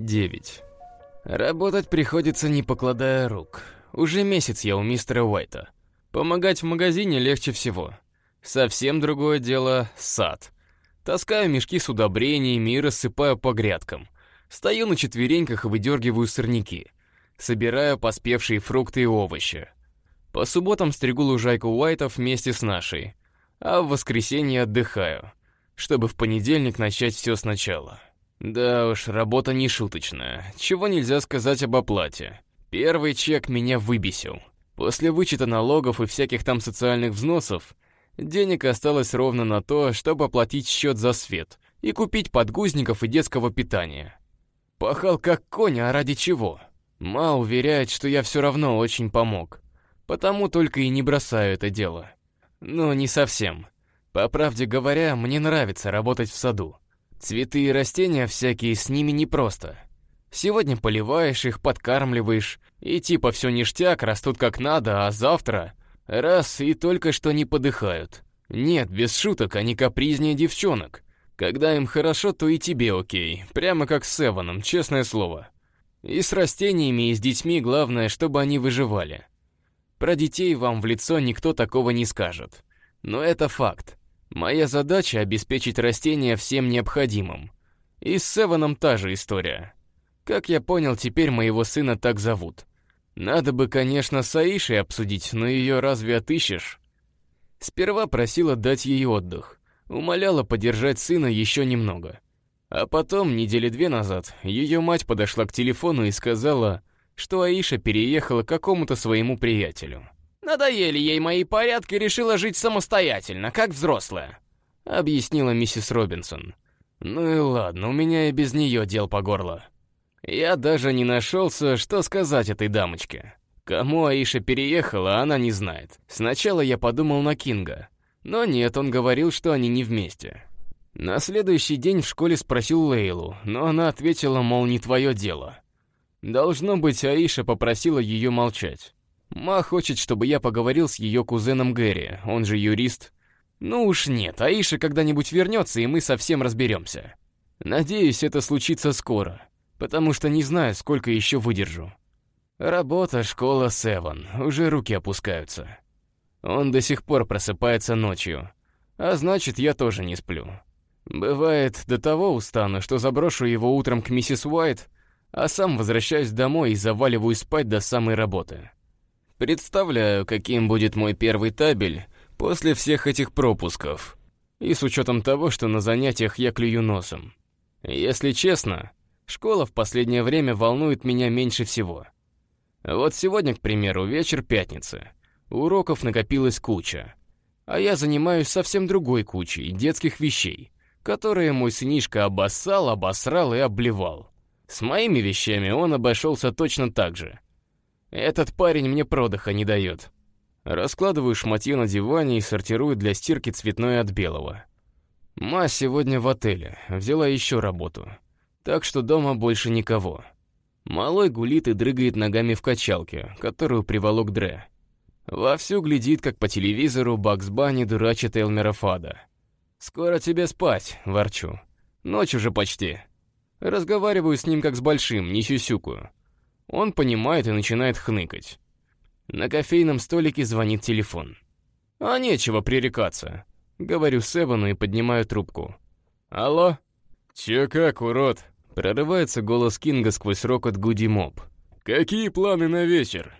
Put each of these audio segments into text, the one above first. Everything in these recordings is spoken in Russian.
9. Работать приходится не покладая рук. Уже месяц я у мистера Уайта. Помогать в магазине легче всего. Совсем другое дело — сад. Таскаю мешки с удобрениями и рассыпаю по грядкам. Стою на четвереньках и выдергиваю сорняки. Собираю поспевшие фрукты и овощи. По субботам стригу лужайку Уайтов вместе с нашей. А в воскресенье отдыхаю, чтобы в понедельник начать все сначала. Да уж, работа не шуточная. Чего нельзя сказать об оплате. Первый чек меня выбесил. После вычета налогов и всяких там социальных взносов, денег осталось ровно на то, чтобы оплатить счет за свет и купить подгузников и детского питания. Пахал как конь, а ради чего? Ма уверяет, что я все равно очень помог. Потому только и не бросаю это дело. Но не совсем. По правде говоря, мне нравится работать в саду. Цветы и растения всякие с ними непросто. Сегодня поливаешь их, подкармливаешь, и типа все ништяк, растут как надо, а завтра раз и только что не подыхают. Нет, без шуток, они капризнее девчонок. Когда им хорошо, то и тебе окей, прямо как с Эваном, честное слово. И с растениями, и с детьми главное, чтобы они выживали. Про детей вам в лицо никто такого не скажет. Но это факт. Моя задача — обеспечить растения всем необходимым. И с Севаном та же история. Как я понял, теперь моего сына так зовут. Надо бы, конечно, с Аишей обсудить, но ее разве отыщешь? Сперва просила дать ей отдых. Умоляла подержать сына еще немного. А потом, недели две назад, ее мать подошла к телефону и сказала, что Аиша переехала к какому-то своему приятелю. Надоели ей мои порядки, решила жить самостоятельно, как взрослая», — объяснила миссис Робинсон. «Ну и ладно, у меня и без нее дел по горло». Я даже не нашелся, что сказать этой дамочке. Кому Аиша переехала, она не знает. Сначала я подумал на Кинга. Но нет, он говорил, что они не вместе. На следующий день в школе спросил Лейлу, но она ответила, мол, не твое дело. Должно быть, Аиша попросила ее молчать. Ма хочет, чтобы я поговорил с ее кузеном Гэри, он же юрист. Ну уж нет, Аиша когда-нибудь вернется, и мы совсем разберемся. Надеюсь, это случится скоро, потому что не знаю, сколько еще выдержу. Работа, школа, Севен, уже руки опускаются. Он до сих пор просыпается ночью, а значит, я тоже не сплю. Бывает, до того устану, что заброшу его утром к миссис Уайт, а сам возвращаюсь домой и заваливаю спать до самой работы. Представляю, каким будет мой первый табель после всех этих пропусков. И с учетом того, что на занятиях я клюю носом. Если честно, школа в последнее время волнует меня меньше всего. Вот сегодня, к примеру, вечер пятницы. Уроков накопилась куча. А я занимаюсь совсем другой кучей детских вещей, которые мой сынишка обоссал, обосрал и обливал. С моими вещами он обошелся точно так же — этот парень мне продыха не дает. Раскладываю шматье на диване и сортирую для стирки цветное от белого. Ма сегодня в отеле, взяла еще работу. Так что дома больше никого. Малой гулит и дрыгает ногами в качалке, которую приволок Дре. Вовсю глядит, как по телевизору Бакс Банни дурачит Элмера Фада. «Скоро тебе спать», — ворчу. «Ночь уже почти». Разговариваю с ним как с большим, не сюсюкую. Он понимает и начинает хныкать. На кофейном столике звонит телефон. «А нечего пререкаться», — говорю Севану и поднимаю трубку. «Алло?» «Чё как, урод?» — прорывается голос Кинга сквозь рокот Гуди Моб. «Какие планы на вечер?»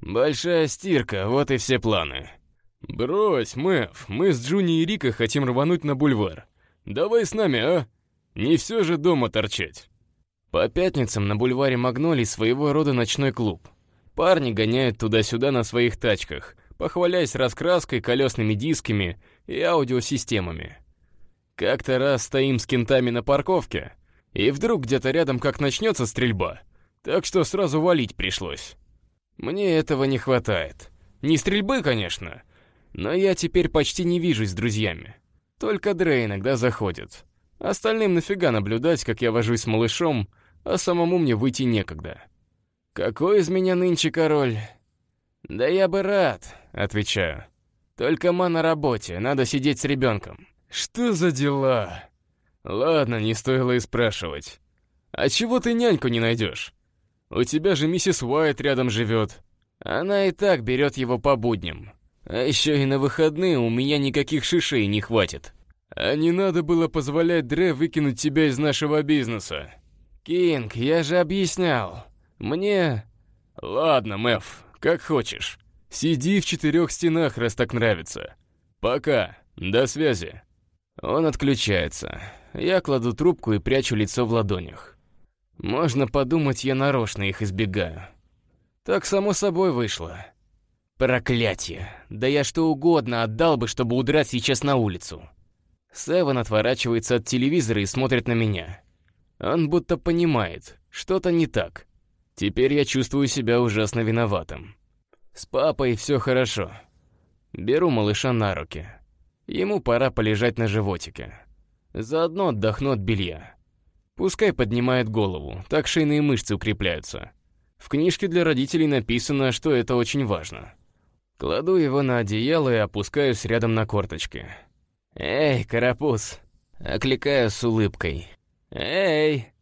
«Большая стирка, вот и все планы». «Брось, Мэв, мы с Джуни и Рика хотим рвануть на бульвар. Давай с нами, а? Не все же дома торчать». По пятницам на бульваре Магнолий своего рода ночной клуб. Парни гоняют туда-сюда на своих тачках, похваляясь раскраской, колесными дисками и аудиосистемами. Как-то раз стоим с кентами на парковке, и вдруг где-то рядом как начнется стрельба, так что сразу валить пришлось. Мне этого не хватает. Не стрельбы, конечно, но я теперь почти не вижусь с друзьями. Только Дрей иногда заходит. Остальным нафига наблюдать, как я вожусь с малышом, а самому мне выйти некогда. «Какой из меня нынче король?» «Да я бы рад», — отвечаю. «Только ма на работе, надо сидеть с ребенком». «Что за дела?» «Ладно, не стоило и спрашивать. А чего ты няньку не найдешь? У тебя же миссис Уайт рядом живет. Она и так берет его по будням. А еще и на выходные у меня никаких шишей не хватит. А не надо было позволять Дре выкинуть тебя из нашего бизнеса. Кинг, я же объяснял. Мне... Ладно, Мэв, как хочешь. Сиди в четырех стенах, раз так нравится. Пока, до связи. Он отключается. Я кладу трубку и прячу лицо в ладонях. Можно подумать, я нарочно их избегаю. Так само собой вышло. Проклятие. Да я что угодно отдал бы, чтобы удрать сейчас на улицу. Севен отворачивается от телевизора и смотрит на меня. Он будто понимает, что-то не так. Теперь я чувствую себя ужасно виноватым. С папой все хорошо. Беру малыша на руки. Ему пора полежать на животике. Заодно отдохну от белья. Пускай поднимает голову, так шейные мышцы укрепляются. В книжке для родителей написано, что это очень важно. Кладу его на одеяло и опускаюсь рядом на корточки. «Эй, карапуз!» Окликаю с улыбкой. «Эй!»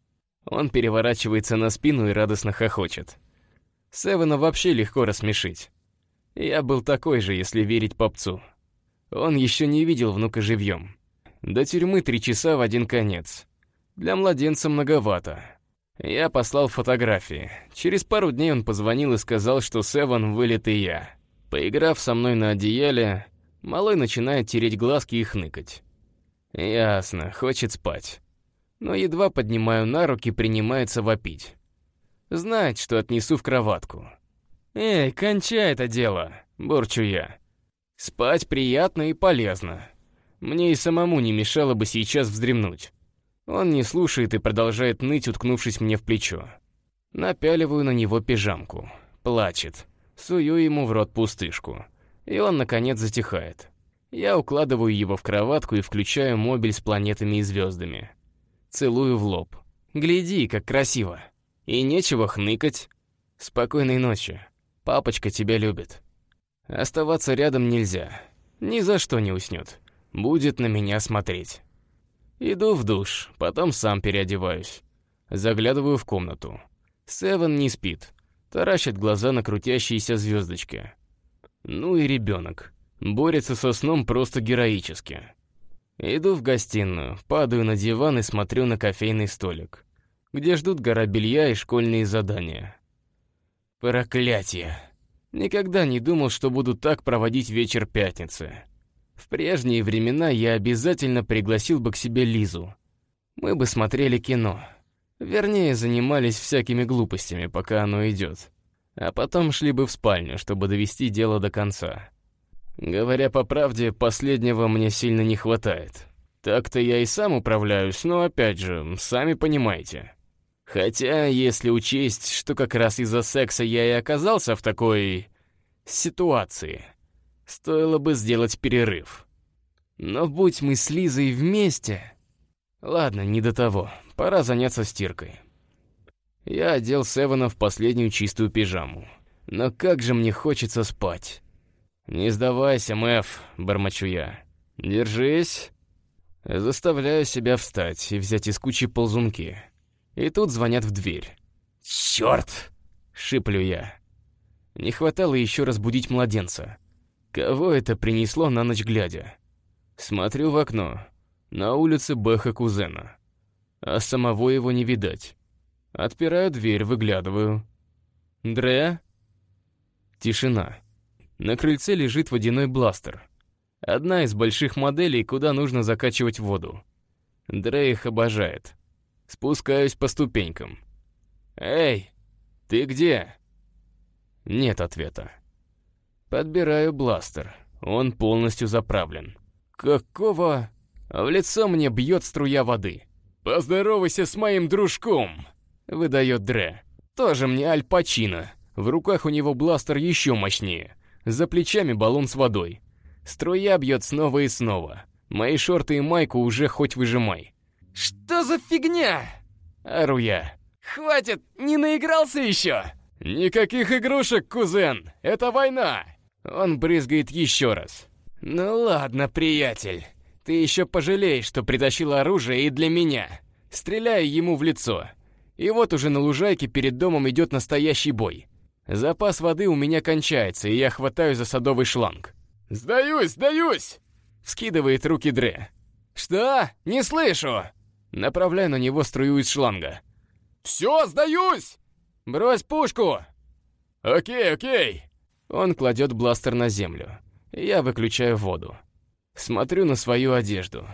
Он переворачивается на спину и радостно хохочет. Севена вообще легко рассмешить. Я был такой же, если верить попцу. Он еще не видел внука живьем. До тюрьмы три часа в один конец. Для младенца многовато. Я послал фотографии. Через пару дней он позвонил и сказал, что Севен вылет и я. Поиграв со мной на одеяле, малой начинает тереть глазки и хныкать. Ясно, хочет спать. Но едва поднимаю на руки, принимается вопить. Знает, что отнесу в кроватку. «Эй, кончай это дело!» — бурчу я. «Спать приятно и полезно. Мне и самому не мешало бы сейчас вздремнуть». Он не слушает и продолжает ныть, уткнувшись мне в плечо. Напяливаю на него пижамку. Плачет. Сую ему в рот пустышку. И он, наконец, затихает. Я укладываю его в кроватку и включаю мобиль с планетами и звездами. Целую в лоб. «Гляди, как красиво!» И нечего хныкать. Спокойной ночи. Папочка тебя любит. Оставаться рядом нельзя. Ни за что не уснет. Будет на меня смотреть. Иду в душ, потом сам переодеваюсь. Заглядываю в комнату. Севен не спит. Таращит глаза на крутящиеся звездочки. Ну и ребенок. Борется со сном просто героически. Иду в гостиную, падаю на диван и смотрю на кофейный столик где ждут гора белья и школьные задания. Проклятие. Никогда не думал, что буду так проводить вечер пятницы. В прежние времена я обязательно пригласил бы к себе Лизу. Мы бы смотрели кино. Вернее, занимались всякими глупостями, пока оно идет. А потом шли бы в спальню, чтобы довести дело до конца. Говоря по правде, последнего мне сильно не хватает. Так-то я и сам управляюсь, но опять же, сами понимаете. Хотя, если учесть, что как раз из-за секса я и оказался в такой... ситуации, стоило бы сделать перерыв. Но будь мы с Лизой вместе... Ладно, не до того, пора заняться стиркой. Я одел Севена в последнюю чистую пижаму. Но как же мне хочется спать. «Не сдавайся, Мэв», — бормочу я. «Держись». Заставляю себя встать и взять из кучи ползунки. И тут звонят в дверь. «Чёрт!» — шиплю я. Не хватало еще разбудить младенца. Кого это принесло на ночь глядя? Смотрю в окно. На улице Бэха кузена. А самого его не видать. Отпираю дверь, выглядываю. «Дре?» Тишина. На крыльце лежит водяной бластер. Одна из больших моделей, куда нужно закачивать воду. Дре их обожает. Спускаюсь по ступенькам. «Эй, ты где?» Нет ответа. Подбираю бластер. Он полностью заправлен. «Какого?» В лицо мне бьет струя воды. «Поздоровайся с моим дружком!» Выдает Дре. Тоже мне Аль Пачино. В руках у него бластер еще мощнее. За плечами баллон с водой. Струя бьет снова и снова. Мои шорты и майку уже хоть выжимай. «Что за фигня?» Ору я. «Хватит, не наигрался еще?» «Никаких игрушек, кузен! Это война!» Он брызгает еще раз. «Ну ладно, приятель. Ты еще пожалеешь, что притащил оружие и для меня. Стреляю ему в лицо. И вот уже на лужайке перед домом идет настоящий бой. Запас воды у меня кончается, и я хватаю за садовый шланг. «Сдаюсь, сдаюсь!» Скидывает руки Дре. «Что? Не слышу!» Направляю на него струю из шланга. «Все, сдаюсь!» «Брось пушку!» «Окей, окей!» Он кладет бластер на землю. Я выключаю воду. Смотрю на свою одежду.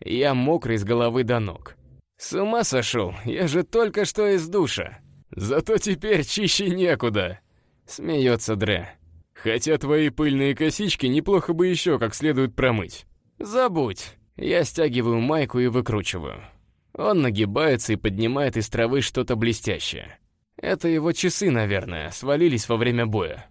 Я мокрый с головы до ног. С ума сошел, я же только что из душа. Зато теперь чище некуда. Смеется Дре. Хотя твои пыльные косички неплохо бы еще как следует промыть. Забудь. Я стягиваю майку и выкручиваю. Он нагибается и поднимает из травы что-то блестящее. Это его часы, наверное, свалились во время боя.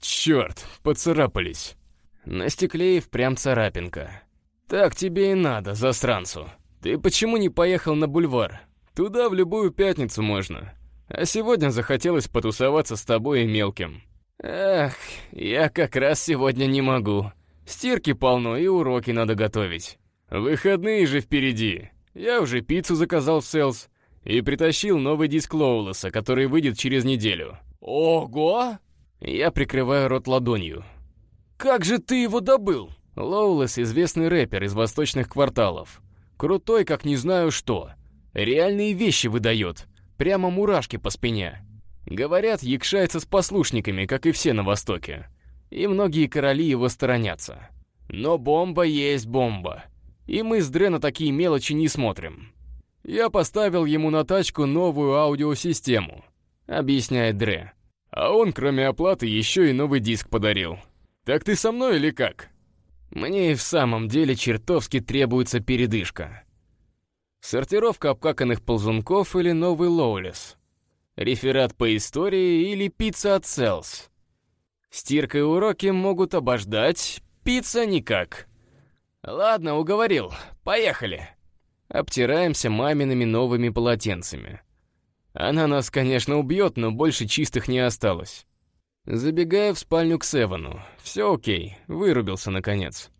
Черт, поцарапались. На стекле и впрямь царапинка. Так тебе и надо, засранцу. Ты почему не поехал на бульвар? Туда в любую пятницу можно. А сегодня захотелось потусоваться с тобой и мелким. Эх, я как раз сегодня не могу. Стирки полно и уроки надо готовить. Выходные же впереди. Я уже пиццу заказал в Селс и притащил новый диск Лоулеса, который выйдет через неделю. Ого! Я прикрываю рот ладонью. Как же ты его добыл? Лоулес — известный рэпер из восточных кварталов. Крутой, как не знаю что. Реальные вещи выдает. Прямо мурашки по спине. Говорят, якшается с послушниками, как и все на Востоке. И многие короли его сторонятся. Но бомба есть бомба. И мы с Дре на такие мелочи не смотрим. Я поставил ему на тачку новую аудиосистему, объясняет Дре. А он, кроме оплаты, еще и новый диск подарил. «Так ты со мной или как?» Мне и в самом деле чертовски требуется передышка. Сортировка обкаканных ползунков или новый лоулес. Реферат по истории или пицца от Селс. Стирка и уроки могут обождать, пицца никак. Ладно, уговорил, поехали. Обтираемся мамиными новыми полотенцами. Она нас, конечно, убьет, но больше чистых не осталось. Забегаю в спальню к Севану. Все окей, вырубился наконец.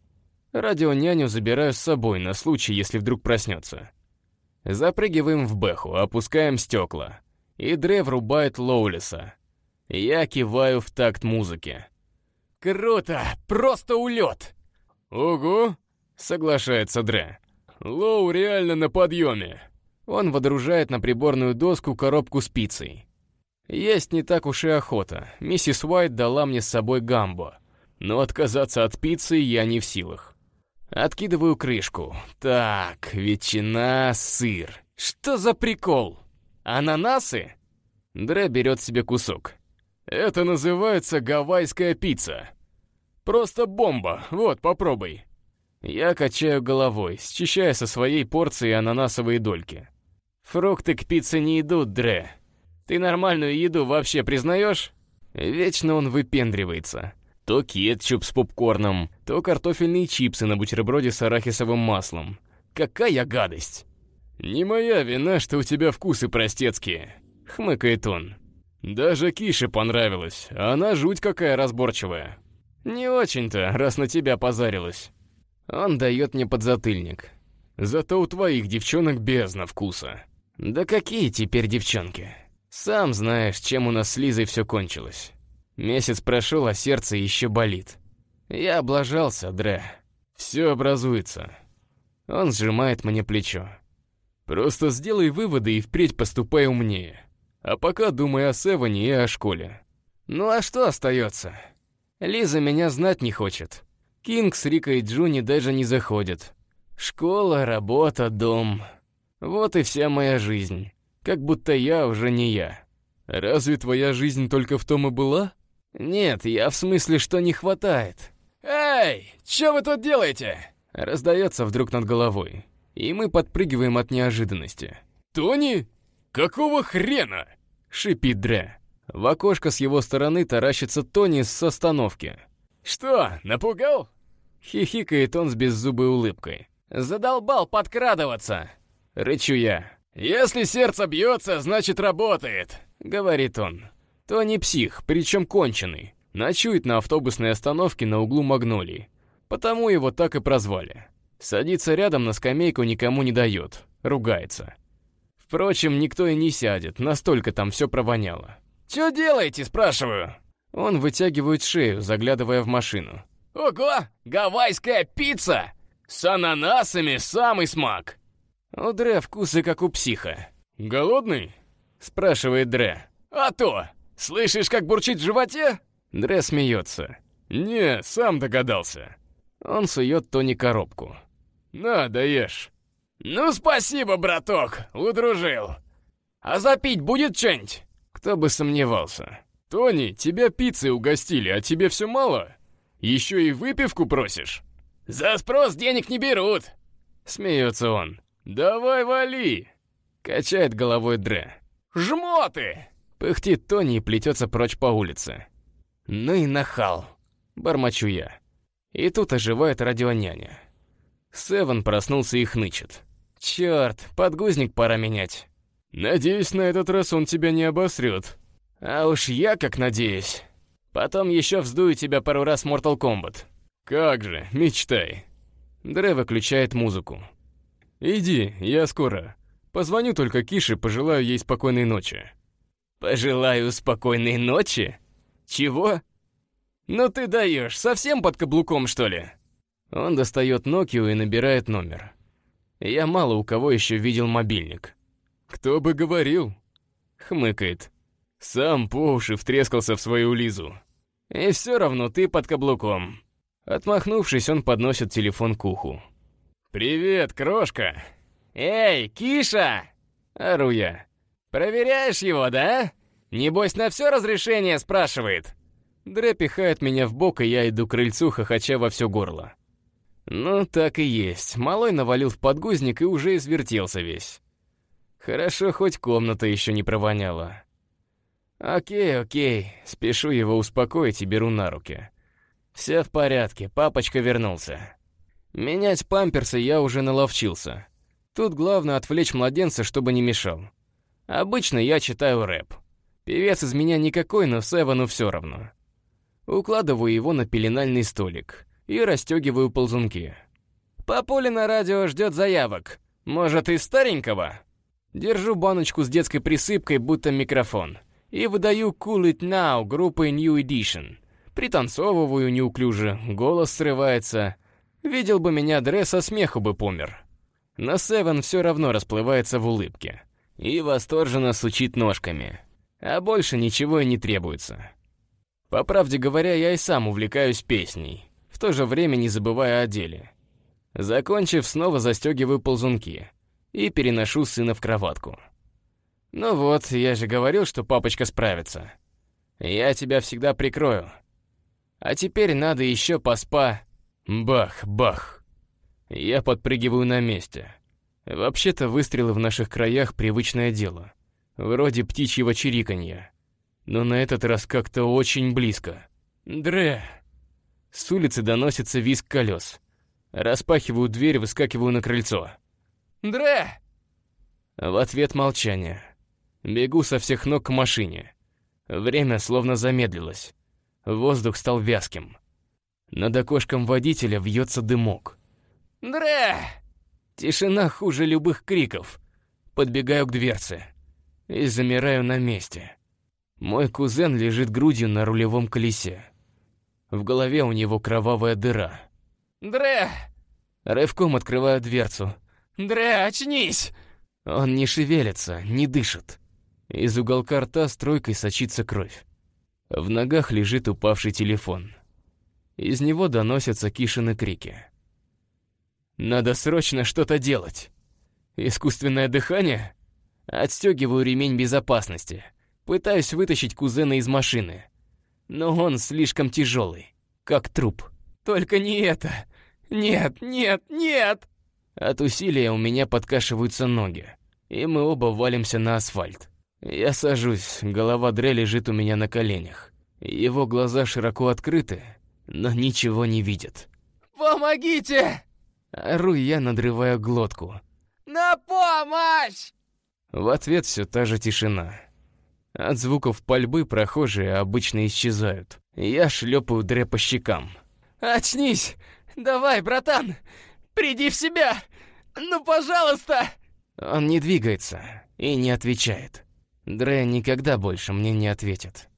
Радионяню забираю с собой на случай, если вдруг проснется. Запрыгиваем в Бэху, опускаем стекла. И Дре врубает Лоулиса. Я киваю в такт музыки. «Круто! Просто улет!» «Ого!» — соглашается Дре. «Лоу реально на подъеме!» Он водружает на приборную доску коробку с пиццей. Есть не так уж и охота. Миссис Уайт дала мне с собой гамбо. Но отказаться от пиццы я не в силах. Откидываю крышку. Так, ветчина, сыр. Что за прикол? Ананасы? Дре берет себе кусок. Это называется гавайская пицца. Просто бомба. Вот, попробуй. Я качаю головой, счищая со своей порции ананасовые дольки. Фрукты к пицце не идут, Дре. Ты нормальную еду вообще признаешь? Вечно он выпендривается. То кетчуп с попкорном, то картофельные чипсы на бутерброде с арахисовым маслом. Какая гадость! «Не моя вина, что у тебя вкусы простецкие», — хмыкает он. «Даже Кише понравилось, а она жуть какая разборчивая». «Не очень-то, раз на тебя позарилась». Он дает мне подзатыльник. «Зато у твоих девчонок бездна вкуса». «Да какие теперь девчонки?» Сам знаешь, чем у нас с Лизой все кончилось. Месяц прошел, а сердце еще болит. Я облажался, Дре. Все образуется. Он сжимает мне плечо. Просто сделай выводы и впредь поступай умнее. А пока думай о Севане и о школе. Ну а что остается? Лиза меня знать не хочет. Кинг с Рикой и Джуни даже не заходят. Школа, работа, дом. Вот и вся моя жизнь. Как будто я уже не я. Разве твоя жизнь только в том и была? Нет, я в смысле, что не хватает. «Эй, что вы тут делаете?» Раздается вдруг над головой, и мы подпрыгиваем от неожиданности. «Тони? Какого хрена?» Шипит Дре. В окошко с его стороны таращится Тони с остановки. «Что, напугал?» Хихикает он с беззубой улыбкой. «Задолбал подкрадываться!» Рычу я. «Если сердце бьется, значит работает», — говорит он. Тони псих, причем конченый. Ночует на автобусной остановке на углу Магнолии. Потому его так и прозвали. Садится рядом на скамейку никому не дает. Ругается. Впрочем, никто и не сядет, настолько там все провоняло. «Чё делаете?» — спрашиваю. Он вытягивает шею, заглядывая в машину. «Ого! Гавайская пицца! С ананасами самый смак!» У Дре вкусы как у психа. «Голодный?» — спрашивает Дре. «А то! Слышишь, как бурчит в животе?» Дре смеется. «Не, сам догадался». Он сует Тони коробку. «На, даешь». «Ну, спасибо, браток, удружил. А запить будет что-нибудь?» Кто бы сомневался. «Тони, тебя пиццей угостили, а тебе все мало? Еще и выпивку просишь?» «За спрос денег не берут!» Смеется он. «Давай вали!» Качает головой Дре. «Жмоты!» Пыхтит Тони и плетется прочь по улице. Ну и нахал. Бормочу я. И тут оживает радионяня. Севен проснулся и хнычет. Черт, подгузник пора менять. Надеюсь, на этот раз он тебя не обосрет. А уж я как надеюсь. Потом еще вздую тебя пару раз Mortal Kombat. Как же, мечтай. Дре выключает музыку. Иди, я скоро. Позвоню только Кише, пожелаю ей спокойной ночи. Пожелаю спокойной ночи? Чего? Ну ты даешь, совсем под каблуком, что ли? Он достает Nokia и набирает номер. Я мало у кого еще видел мобильник. Кто бы говорил? Хмыкает. Сам по уши втрескался в свою Лизу. И все равно ты под каблуком. Отмахнувшись, он подносит телефон к уху. «Привет, крошка!» «Эй, Киша!» — ору я. «Проверяешь его, да? Небось, на все разрешение спрашивает?» Дре пихает меня в бок, и я иду к крыльцу, хохоча во все горло. Ну, так и есть. Малой навалил в подгузник и уже извертелся весь. Хорошо, хоть комната еще не провоняла. Окей, окей, спешу его успокоить и беру на руки. Все в порядке, папочка вернулся. Менять памперсы я уже наловчился. Тут главное отвлечь младенца, чтобы не мешал. Обычно я читаю рэп. Певец из меня никакой, но Севану все равно. Укладываю его на пеленальный столик и расстегиваю ползунки. Папуля на радио ждет заявок. Может, из старенького? Держу баночку с детской присыпкой, будто микрофон, и выдаю Cool It Now группы New Edition. Пританцовываю неуклюже, голос срывается. Видел бы меня Дре, смеху бы помер. Но Севен все равно расплывается в улыбке и восторженно сучит ножками. А больше ничего и не требуется. По правде говоря, я и сам увлекаюсь песней, в то же время не забывая о деле. Закончив, снова застегиваю ползунки и переношу сына в кроватку. Ну вот, я же говорил, что папочка справится. Я тебя всегда прикрою. А теперь надо еще поспа... Бах, бах. Я подпрыгиваю на месте. Вообще-то выстрелы в наших краях привычное дело. Вроде птичьего чириканья. Но на этот раз как-то очень близко. Дре! С улицы доносится визг колес. Распахиваю дверь, выскакиваю на крыльцо. «Дре!» В ответ молчание. Бегу со всех ног к машине. Время словно замедлилось. Воздух стал вязким. Над окошком водителя вьется дымок. «Дре!» Тишина хуже любых криков. Подбегаю к дверце и замираю на месте. Мой кузен лежит грудью на рулевом колесе. В голове у него кровавая дыра. «Дре!» Рывком открываю дверцу. «Дре, очнись!» Он не шевелится, не дышит. Из уголка рта стройкой сочится кровь. В ногах лежит упавший телефон. Из него доносятся Кишины крики. «Надо срочно что-то делать!» «Искусственное дыхание?» Отстегиваю ремень безопасности. Пытаюсь вытащить кузена из машины. Но он слишком тяжелый, как труп. «Только не это! Нет, нет, нет!» От усилия у меня подкашиваются ноги, и мы оба валимся на асфальт. Я сажусь, голова Дре лежит у меня на коленях. Его глаза широко открыты, но ничего не видят. «Помогите!» Ору я, надрывая глотку. «На помощь!» В ответ все та же тишина. От звуков пальбы прохожие обычно исчезают. Я шлепаю Дре по щекам. «Очнись! Давай, братан! Приди в себя! Ну, пожалуйста!» Он не двигается. и не отвечает. Дре никогда больше мне не ответит.